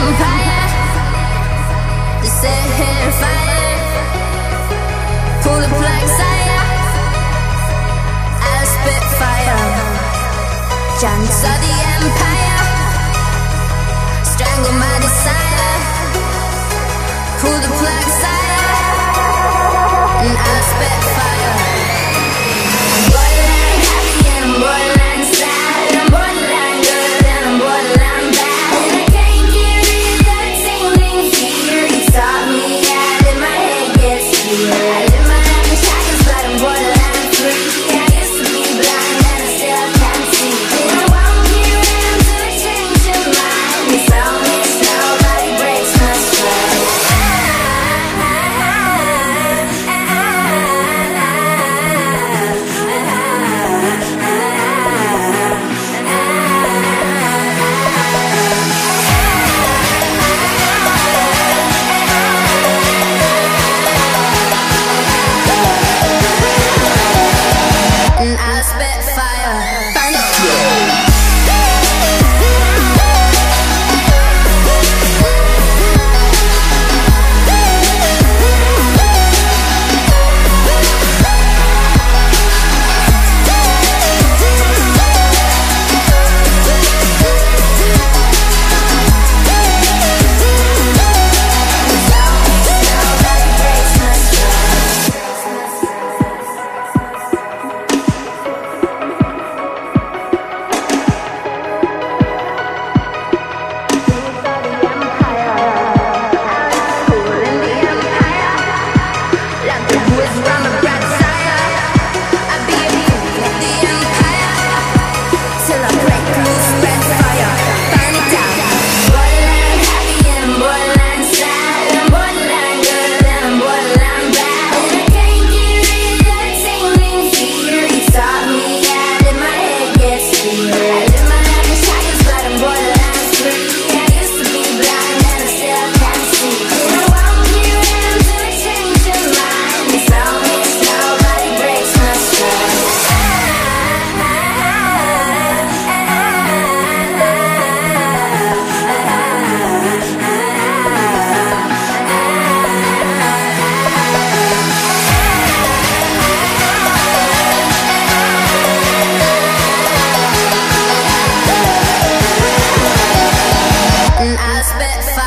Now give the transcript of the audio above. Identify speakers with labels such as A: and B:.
A: empire. They set hair fire. Pull the. I spit fire. Of the empire. Strangle my desire. Pull the plug, higher. spit